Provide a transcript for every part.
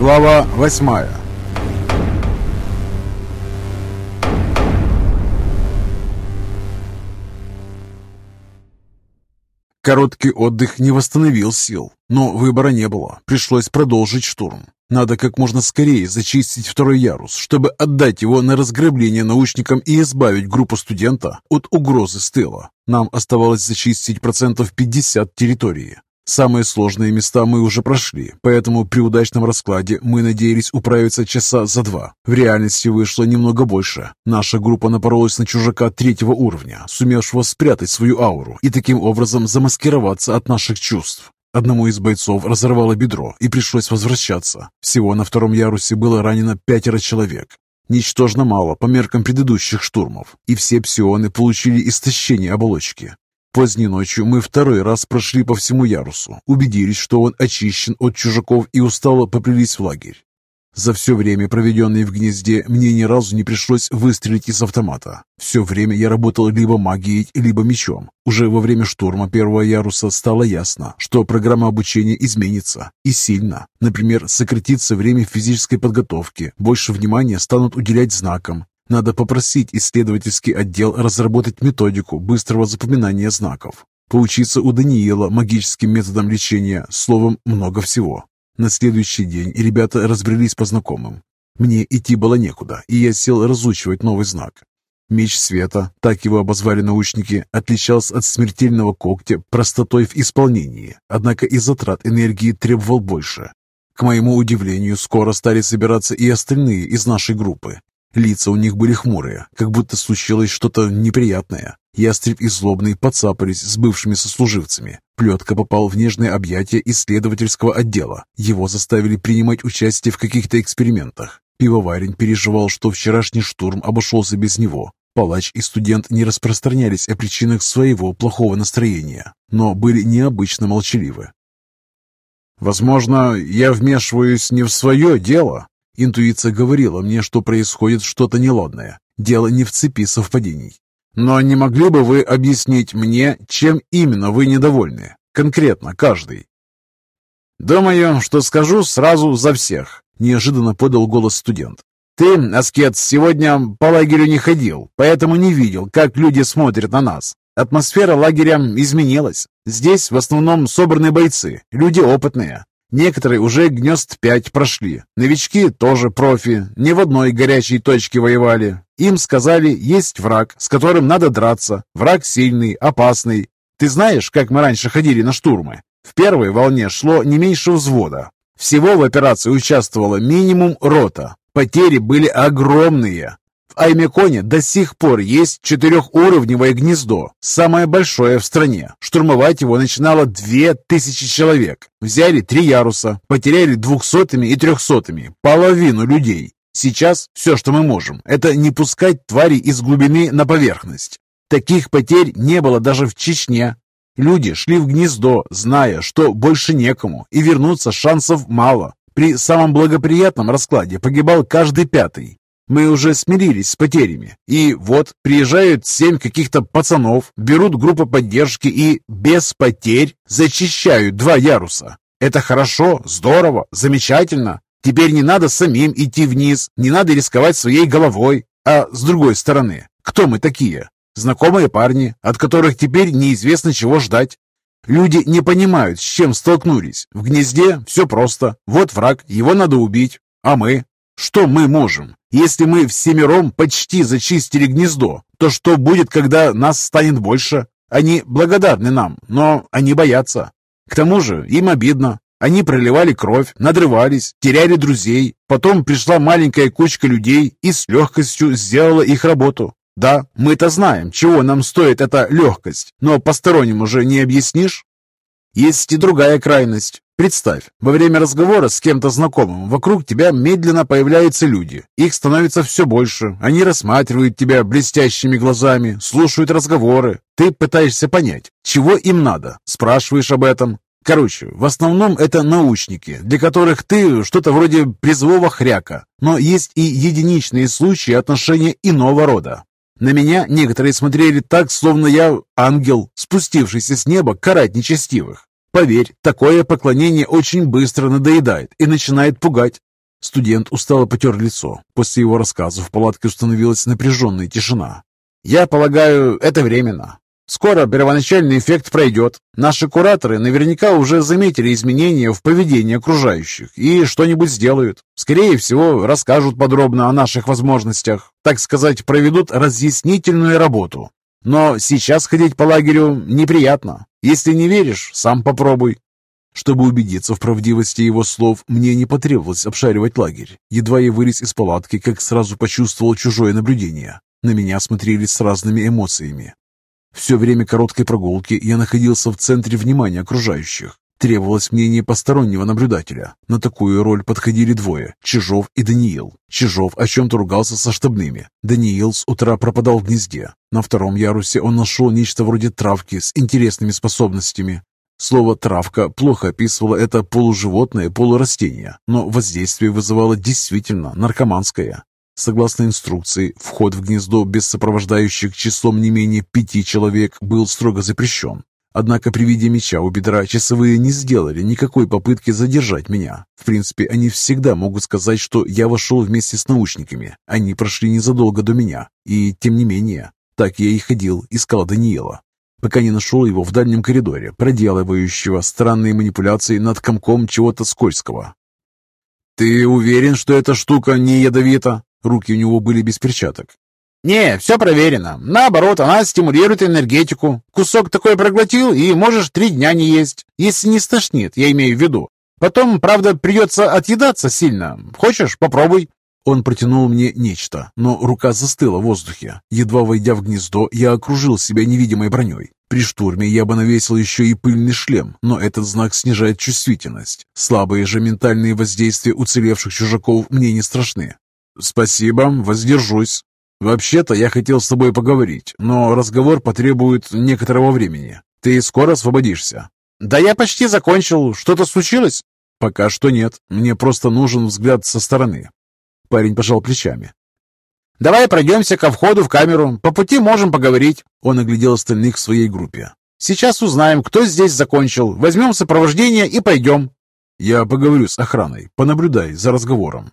Глава восьмая Короткий отдых не восстановил сил, но выбора не было. Пришлось продолжить штурм. Надо как можно скорее зачистить второй ярус, чтобы отдать его на разграбление научникам и избавить группу студента от угрозы с тыла. Нам оставалось зачистить процентов 50 территории. Самые сложные места мы уже прошли, поэтому при удачном раскладе мы надеялись управиться часа за два. В реальности вышло немного больше. Наша группа напоролась на чужака третьего уровня, сумевшего спрятать свою ауру и таким образом замаскироваться от наших чувств. Одному из бойцов разорвало бедро и пришлось возвращаться. Всего на втором ярусе было ранено пятеро человек. Ничтожно мало по меркам предыдущих штурмов, и все псионы получили истощение оболочки. Поздней ночью мы второй раз прошли по всему ярусу, убедились, что он очищен от чужаков и устало поплелись в лагерь. За все время, проведенное в гнезде, мне ни разу не пришлось выстрелить из автомата. Все время я работал либо магией, либо мечом. Уже во время штурма первого яруса стало ясно, что программа обучения изменится. И сильно. Например, сократится время физической подготовки, больше внимания станут уделять знакам, надо попросить исследовательский отдел разработать методику быстрого запоминания знаков. Поучиться у Даниила магическим методам лечения, словом, много всего. На следующий день ребята разбрелись по знакомым. Мне идти было некуда, и я сел разучивать новый знак. Меч света, так его обозвали научники, отличался от смертельного когтя простотой в исполнении, однако и затрат энергии требовал больше. К моему удивлению, скоро стали собираться и остальные из нашей группы. Лица у них были хмурые, как будто случилось что-то неприятное. Ястреб и Злобный подцапались с бывшими сослуживцами. Плетка попал в нежное объятие исследовательского отдела. Его заставили принимать участие в каких-то экспериментах. Пивоварень переживал, что вчерашний штурм обошелся без него. Палач и студент не распространялись о причинах своего плохого настроения, но были необычно молчаливы. «Возможно, я вмешиваюсь не в свое дело», Интуиция говорила мне, что происходит что-то неладное. Дело не в цепи совпадений. Но не могли бы вы объяснить мне, чем именно вы недовольны? Конкретно, каждый. «Думаю, что скажу сразу за всех», — неожиданно подал голос студент. «Ты, Аскет, сегодня по лагерю не ходил, поэтому не видел, как люди смотрят на нас. Атмосфера лагеря изменилась. Здесь в основном собраны бойцы, люди опытные. Некоторые уже гнезд пять прошли. Новички тоже профи, не в одной горячей точке воевали. Им сказали, есть враг, с которым надо драться. Враг сильный, опасный. Ты знаешь, как мы раньше ходили на штурмы? В первой волне шло не меньше взвода. Всего в операции участвовало минимум рота. Потери были огромные. В Аймеконе до сих пор есть четырехуровневое гнездо, самое большое в стране. Штурмовать его начинало две тысячи человек. Взяли три яруса, потеряли двухсотыми и трехсотыми, половину людей. Сейчас все, что мы можем, это не пускать твари из глубины на поверхность. Таких потерь не было даже в Чечне. Люди шли в гнездо, зная, что больше некому, и вернуться шансов мало. При самом благоприятном раскладе погибал каждый пятый. Мы уже смирились с потерями. И вот приезжают семь каких-то пацанов, берут группу поддержки и без потерь зачищают два яруса. Это хорошо, здорово, замечательно. Теперь не надо самим идти вниз, не надо рисковать своей головой. А с другой стороны, кто мы такие? Знакомые парни, от которых теперь неизвестно чего ждать. Люди не понимают, с чем столкнулись. В гнезде все просто. Вот враг, его надо убить. А мы? Что мы можем? Если мы всемиром почти зачистили гнездо, то что будет, когда нас станет больше? Они благодарны нам, но они боятся. К тому же им обидно. Они проливали кровь, надрывались, теряли друзей. Потом пришла маленькая кучка людей и с легкостью сделала их работу. Да, мы-то знаем, чего нам стоит эта легкость, но посторонним уже не объяснишь. Есть и другая крайность. Представь, во время разговора с кем-то знакомым вокруг тебя медленно появляются люди. Их становится все больше. Они рассматривают тебя блестящими глазами, слушают разговоры. Ты пытаешься понять, чего им надо. Спрашиваешь об этом. Короче, в основном это научники, для которых ты что-то вроде призового хряка. Но есть и единичные случаи отношения иного рода. На меня некоторые смотрели так, словно я ангел, спустившийся с неба карать нечестивых. Поверь, такое поклонение очень быстро надоедает и начинает пугать. Студент устало потер лицо. После его рассказа в палатке установилась напряженная тишина. «Я полагаю, это временно. Скоро первоначальный эффект пройдет. Наши кураторы наверняка уже заметили изменения в поведении окружающих и что-нибудь сделают. Скорее всего, расскажут подробно о наших возможностях. Так сказать, проведут разъяснительную работу. Но сейчас ходить по лагерю неприятно. Если не веришь, сам попробуй. Чтобы убедиться в правдивости его слов, мне не потребовалось обшаривать лагерь. Едва я вылез из палатки, как сразу почувствовал чужое наблюдение. На меня смотрели с разными эмоциями. Все время короткой прогулки я находился в центре внимания окружающих. Требовалось мнение постороннего наблюдателя. На такую роль подходили двое – Чижов и Даниил. Чижов о чем-то ругался со штабными. Даниил с утра пропадал в гнезде. На втором ярусе он нашел нечто вроде травки с интересными способностями. Слово «травка» плохо описывало это полуживотное, полурастение, но воздействие вызывало действительно наркоманское. Согласно инструкции, вход в гнездо без сопровождающих числом не менее пяти человек был строго запрещен. Однако при виде меча у бедра часовые не сделали никакой попытки задержать меня. В принципе, они всегда могут сказать, что я вошел вместе с научниками. Они прошли незадолго до меня. И, тем не менее, так я и ходил, искал Даниила. Пока не нашел его в дальнем коридоре, проделывающего странные манипуляции над комком чего-то скользкого. «Ты уверен, что эта штука не ядовита?» Руки у него были без перчаток. «Не, все проверено. Наоборот, она стимулирует энергетику. Кусок такой проглотил, и можешь три дня не есть. Если не стошнит, я имею в виду. Потом, правда, придется отъедаться сильно. Хочешь, попробуй». Он протянул мне нечто, но рука застыла в воздухе. Едва войдя в гнездо, я окружил себя невидимой броней. При штурме я бы навесил еще и пыльный шлем, но этот знак снижает чувствительность. Слабые же ментальные воздействия уцелевших чужаков мне не страшны. «Спасибо, воздержусь. Вообще-то я хотел с тобой поговорить, но разговор потребует некоторого времени. Ты скоро освободишься?» «Да я почти закончил. Что-то случилось?» «Пока что нет. Мне просто нужен взгляд со стороны». Парень пожал плечами. «Давай пройдемся ко входу в камеру. По пути можем поговорить». Он оглядел остальных в своей группе. «Сейчас узнаем, кто здесь закончил. Возьмем сопровождение и пойдем». «Я поговорю с охраной. Понаблюдай за разговором».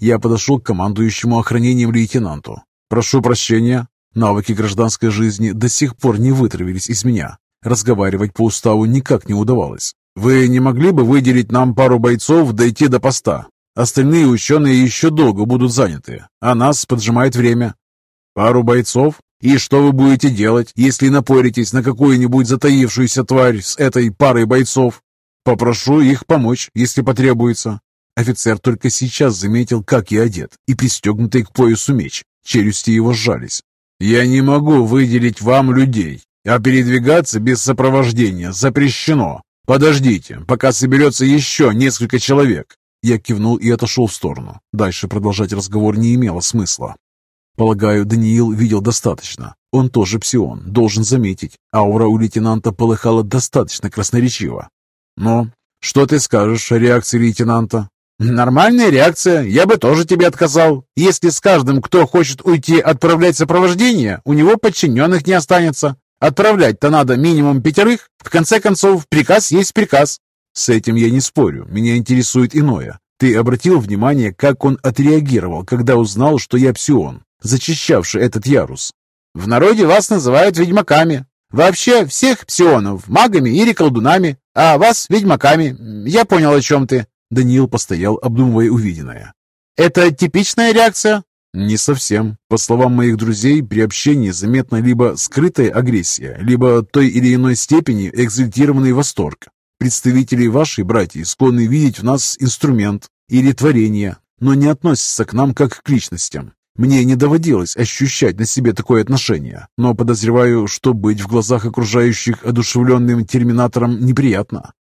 Я подошел к командующему охранением лейтенанту. «Прошу прощения, навыки гражданской жизни до сих пор не вытравились из меня. Разговаривать по уставу никак не удавалось. Вы не могли бы выделить нам пару бойцов дойти до поста? Остальные ученые еще долго будут заняты, а нас поджимает время. Пару бойцов? И что вы будете делать, если напоритесь на какую-нибудь затаившуюся тварь с этой парой бойцов? Попрошу их помочь, если потребуется. Офицер только сейчас заметил, как я одет, и пристегнутый к поясу меч. Челюсти его сжались. «Я не могу выделить вам людей, а передвигаться без сопровождения запрещено. Подождите, пока соберется еще несколько человек». Я кивнул и отошел в сторону. Дальше продолжать разговор не имело смысла. Полагаю, Даниил видел достаточно. Он тоже псион, должен заметить. Аура у лейтенанта полыхала достаточно красноречиво. «Но что ты скажешь о реакции лейтенанта?» Нормальная реакция, я бы тоже тебе отказал. Если с каждым, кто хочет уйти, отправлять сопровождение, у него подчиненных не останется. Отправлять-то надо минимум пятерых. В конце концов, приказ есть приказ. С этим я не спорю, меня интересует иное. Ты обратил внимание, как он отреагировал, когда узнал, что я псион, зачищавший этот ярус? В народе вас называют ведьмаками. Вообще всех псионов магами или колдунами, а вас ведьмаками. Я понял, о чем ты. Даниил постоял, обдумывая увиденное. «Это типичная реакция?» «Не совсем. По словам моих друзей, при общении заметна либо скрытая агрессия, либо той или иной степени экзальтированный восторг. Представители вашей братьи склонны видеть в нас инструмент или творение, но не относятся к нам как к личностям. Мне не доводилось ощущать на себе такое отношение, но подозреваю, что быть в глазах окружающих одушевленным терминатором неприятно.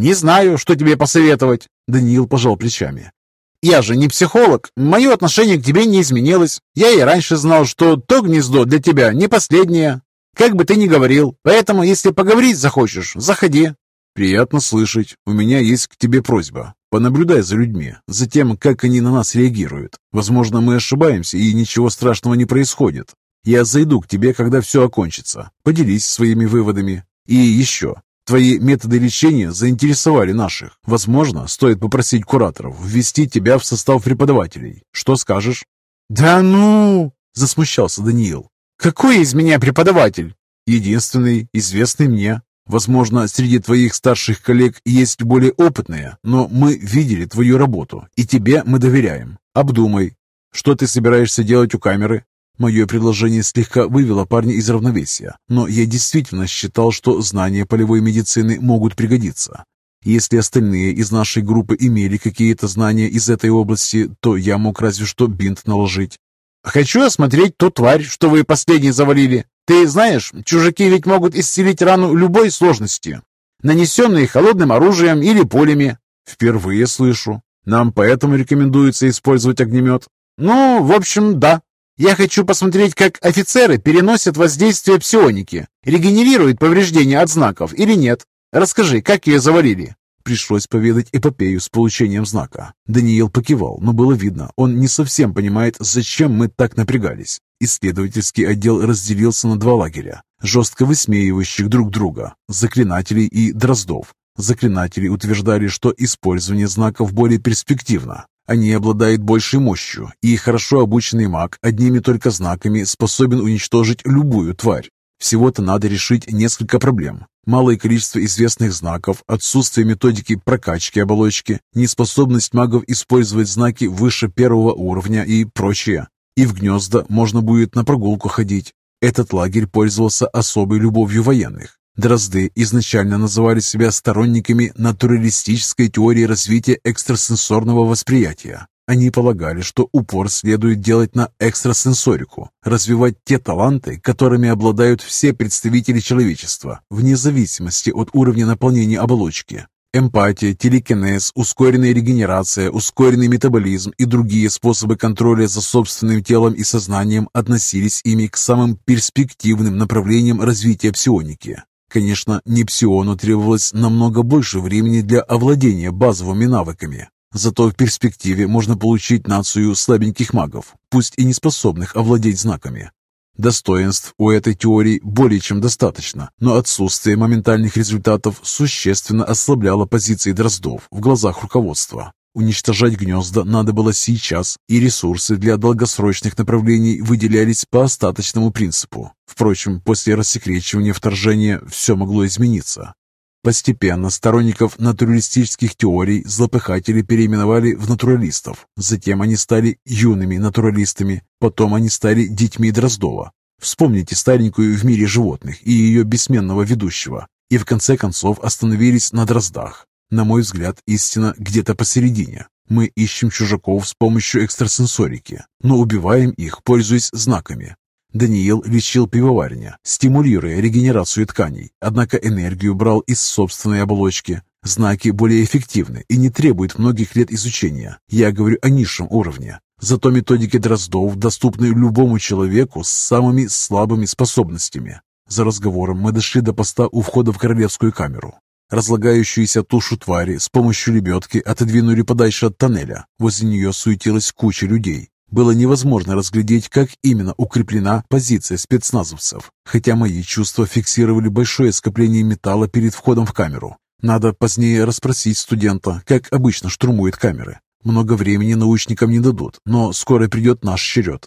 «Не знаю, что тебе посоветовать», — Даниил пожал плечами. «Я же не психолог, мое отношение к тебе не изменилось. Я и раньше знал, что то гнездо для тебя не последнее. Как бы ты ни говорил, поэтому, если поговорить захочешь, заходи». «Приятно слышать. У меня есть к тебе просьба. Понаблюдай за людьми, за тем, как они на нас реагируют. Возможно, мы ошибаемся, и ничего страшного не происходит. Я зайду к тебе, когда все окончится. Поделись своими выводами. И еще, Твои методы лечения заинтересовали наших. Возможно, стоит попросить кураторов ввести тебя в состав преподавателей. Что скажешь?» «Да ну!» – засмущался Даниил. «Какой из меня преподаватель?» «Единственный, известный мне. Возможно, среди твоих старших коллег есть более опытные, но мы видели твою работу, и тебе мы доверяем. Обдумай, что ты собираешься делать у камеры. Мое предложение слегка вывело парня из равновесия, но я действительно считал, что знания полевой медицины могут пригодиться. Если остальные из нашей группы имели какие-то знания из этой области, то я мог разве что бинт наложить. «Хочу осмотреть ту тварь, что вы последний завалили. Ты знаешь, чужаки ведь могут исцелить рану любой сложности, нанесенной холодным оружием или пулями». «Впервые слышу. Нам поэтому рекомендуется использовать огнемет». «Ну, в общем, да. Я хочу посмотреть, как офицеры переносят воздействие псионики. Регенерируют повреждения от знаков или нет. Расскажи, как ее завалили?» Пришлось поведать эпопею с получением знака. Даниил покивал, но было видно, он не совсем понимает, зачем мы так напрягались. Исследовательский отдел разделился на два лагеря, жестко высмеивающих друг друга, заклинателей и дроздов. Заклинатели утверждали, что использование знаков более перспективно. Они обладают большей мощью, и хорошо обученный маг одними только знаками способен уничтожить любую тварь. Всего-то надо решить несколько проблем. Малое количество известных знаков, отсутствие методики прокачки оболочки, неспособность магов использовать знаки выше первого уровня и прочее. И в гнезда можно будет на прогулку ходить. Этот лагерь пользовался особой любовью военных. Дрозды изначально называли себя сторонниками натуралистической теории развития экстрасенсорного восприятия. Они полагали, что упор следует делать на экстрасенсорику, развивать те таланты, которыми обладают все представители человечества, вне зависимости от уровня наполнения оболочки. Эмпатия, телекинез, ускоренная регенерация, ускоренный метаболизм и другие способы контроля за собственным телом и сознанием относились ими к самым перспективным направлениям развития псионики. Конечно, не псиону требовалось намного больше времени для овладения базовыми навыками, Зато в перспективе можно получить нацию слабеньких магов, пусть и не способных овладеть знаками. Достоинств у этой теории более чем достаточно, но отсутствие моментальных результатов существенно ослабляло позиции дроздов в глазах руководства. Уничтожать гнезда надо было сейчас, и ресурсы для долгосрочных направлений выделялись по остаточному принципу. Впрочем, после рассекречивания вторжения все могло измениться. Постепенно сторонников натуралистических теорий злопыхатели переименовали в натуралистов. Затем они стали юными натуралистами, потом они стали детьми Дроздова. Вспомните старенькую в мире животных и ее бессменного ведущего. И в конце концов остановились на Дроздах. На мой взгляд, истина где-то посередине. Мы ищем чужаков с помощью экстрасенсорики, но убиваем их, пользуясь знаками. Даниил лечил пивоварня, стимулируя регенерацию тканей, однако энергию брал из собственной оболочки. Знаки более эффективны и не требуют многих лет изучения. Я говорю о низшем уровне. Зато методики Дроздов доступны любому человеку с самыми слабыми способностями. За разговором мы дошли до поста у входа в королевскую камеру. Разлагающуюся тушу твари с помощью лебедки отодвинули подальше от тоннеля. Возле нее суетилась куча людей. Было невозможно разглядеть, как именно укреплена позиция спецназовцев, хотя мои чувства фиксировали большое скопление металла перед входом в камеру. Надо позднее расспросить студента, как обычно штурмуют камеры. Много времени научникам не дадут, но скоро придет наш черед.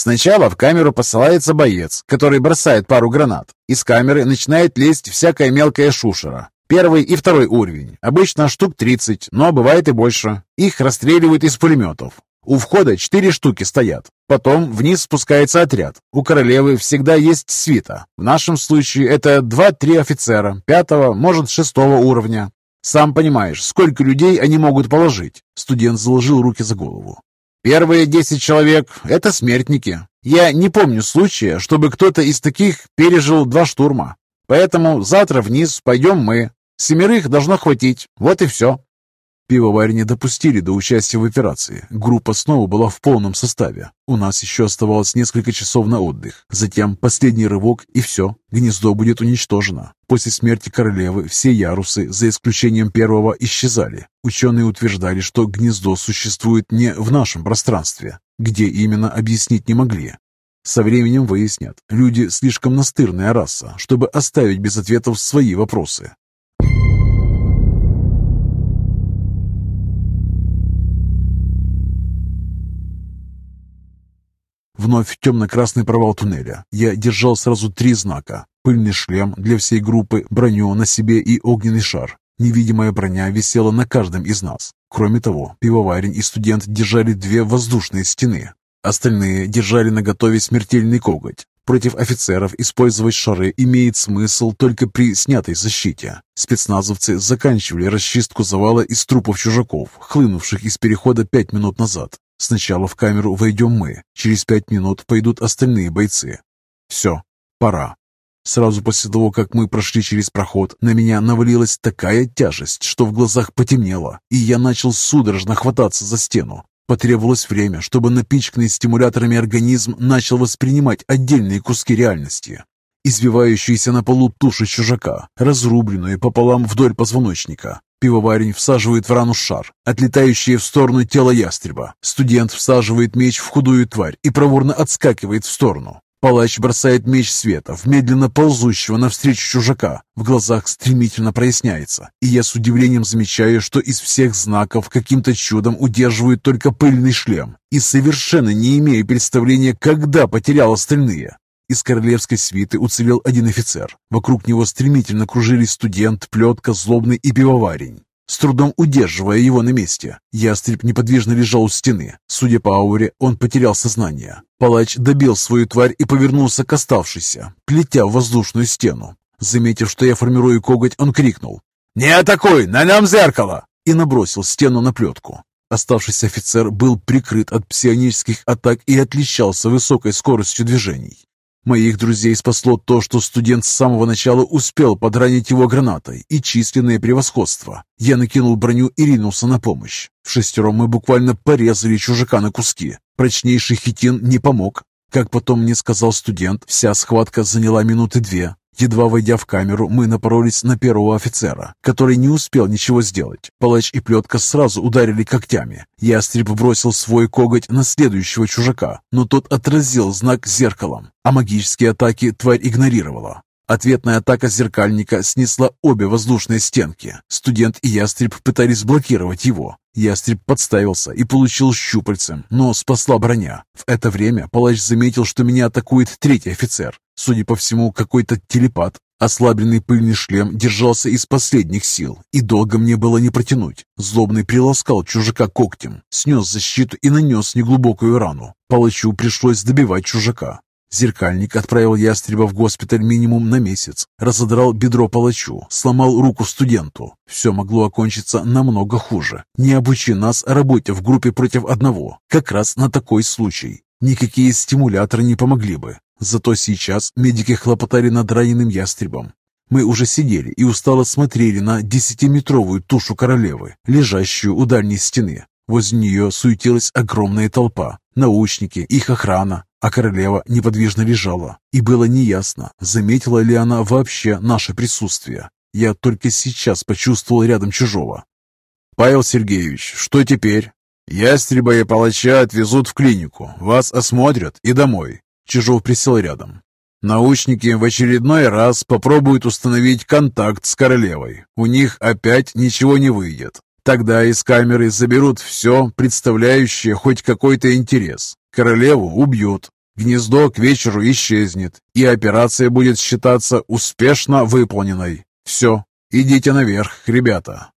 Сначала в камеру посылается боец, который бросает пару гранат. Из камеры начинает лезть всякая мелкая шушера. Первый и второй уровень. Обычно штук 30, но бывает и больше. Их расстреливают из пулеметов. У входа четыре штуки стоят. Потом вниз спускается отряд. У королевы всегда есть свита. В нашем случае это два-три офицера, пятого, может, шестого уровня. Сам понимаешь, сколько людей они могут положить. Студент заложил руки за голову. Первые десять человек — это смертники. Я не помню случая, чтобы кто-то из таких пережил два штурма. Поэтому завтра вниз пойдем мы. Семерых должно хватить. Вот и все. Пивоварь не допустили до участия в операции. Группа снова была в полном составе. У нас еще оставалось несколько часов на отдых. Затем последний рывок и все. Гнездо будет уничтожено. После смерти королевы все ярусы, за исключением первого, исчезали. Ученые утверждали, что гнездо существует не в нашем пространстве. Где именно, объяснить не могли. Со временем выяснят, люди слишком настырная раса, чтобы оставить без ответов свои вопросы. Вновь темно-красный провал туннеля. Я держал сразу три знака. Пыльный шлем для всей группы, броню на себе и огненный шар. Невидимая броня висела на каждом из нас. Кроме того, пивоварень и студент держали две воздушные стены. Остальные держали наготове смертельный коготь. Против офицеров использовать шары имеет смысл только при снятой защите. Спецназовцы заканчивали расчистку завала из трупов чужаков, хлынувших из перехода пять минут назад. Сначала в камеру войдем мы, через пять минут пойдут остальные бойцы. Все, пора. Сразу после того, как мы прошли через проход, на меня навалилась такая тяжесть, что в глазах потемнело, и я начал судорожно хвататься за стену. Потребовалось время, чтобы напичканный стимуляторами организм начал воспринимать отдельные куски реальности. Извивающуюся на полу тушу чужака, разрубленную пополам вдоль позвоночника, Пивоварень всаживает в рану шар, отлетающее в сторону тело ястреба. Студент всаживает меч в худую тварь и проворно отскакивает в сторону. Палач бросает меч света в медленно ползущего навстречу чужака. В глазах стремительно проясняется, и я с удивлением замечаю, что из всех знаков каким-то чудом удерживают только пыльный шлем, и совершенно не имею представления, когда потерял остальные. Из королевской свиты уцелел один офицер. Вокруг него стремительно кружились студент, плетка, злобный и пивоварень. С трудом удерживая его на месте, ястреб неподвижно лежал у стены. Судя по ауре, он потерял сознание. Палач добил свою тварь и повернулся к оставшейся, плетя в воздушную стену. Заметив, что я формирую коготь, он крикнул «Не атакуй! На нем зеркало!» и набросил стену на плетку. Оставшийся офицер был прикрыт от псионических атак и отличался высокой скоростью движений. Моих друзей спасло то, что студент с самого начала успел подранить его гранатой и численное превосходство. Я накинул броню и ринулся на помощь. В шестером мы буквально порезали чужака на куски. Прочнейший хитин не помог. Как потом мне сказал студент, вся схватка заняла минуты две. Едва войдя в камеру, мы напоролись на первого офицера, который не успел ничего сделать. Палач и плетка сразу ударили когтями. Ястреб бросил свой коготь на следующего чужака, но тот отразил знак зеркалом, а магические атаки тварь игнорировала. Ответная атака зеркальника снесла обе воздушные стенки. Студент и ястреб пытались блокировать его. Ястреб подставился и получил щупальцем, но спасла броня. В это время палач заметил, что меня атакует третий офицер. Судя по всему, какой-то телепат. Ослабленный пыльный шлем держался из последних сил, и долго мне было не протянуть. Злобный приласкал чужака когтем, снес защиту и нанес неглубокую рану. Палачу пришлось добивать чужака. Зеркальник отправил ястреба в госпиталь минимум на месяц, разодрал бедро палачу, сломал руку студенту. Все могло окончиться намного хуже. Не обучи нас работе в группе против одного, как раз на такой случай. Никакие стимуляторы не помогли бы. Зато сейчас медики хлопотали над раненым ястребом. Мы уже сидели и устало смотрели на десятиметровую тушу королевы, лежащую у дальней стены. Возле нее суетилась огромная толпа, научники, их охрана, а королева неподвижно лежала. И было неясно, заметила ли она вообще наше присутствие. Я только сейчас почувствовал рядом чужого. «Павел Сергеевич, что теперь?» «Ястреба и палача отвезут в клинику, вас осмотрят и домой. Чижов присел рядом. Научники в очередной раз попробуют установить контакт с королевой. У них опять ничего не выйдет. Тогда из камеры заберут все, представляющее хоть какой-то интерес. Королеву убьют. Гнездо к вечеру исчезнет, и операция будет считаться успешно выполненной. Все, идите наверх, ребята.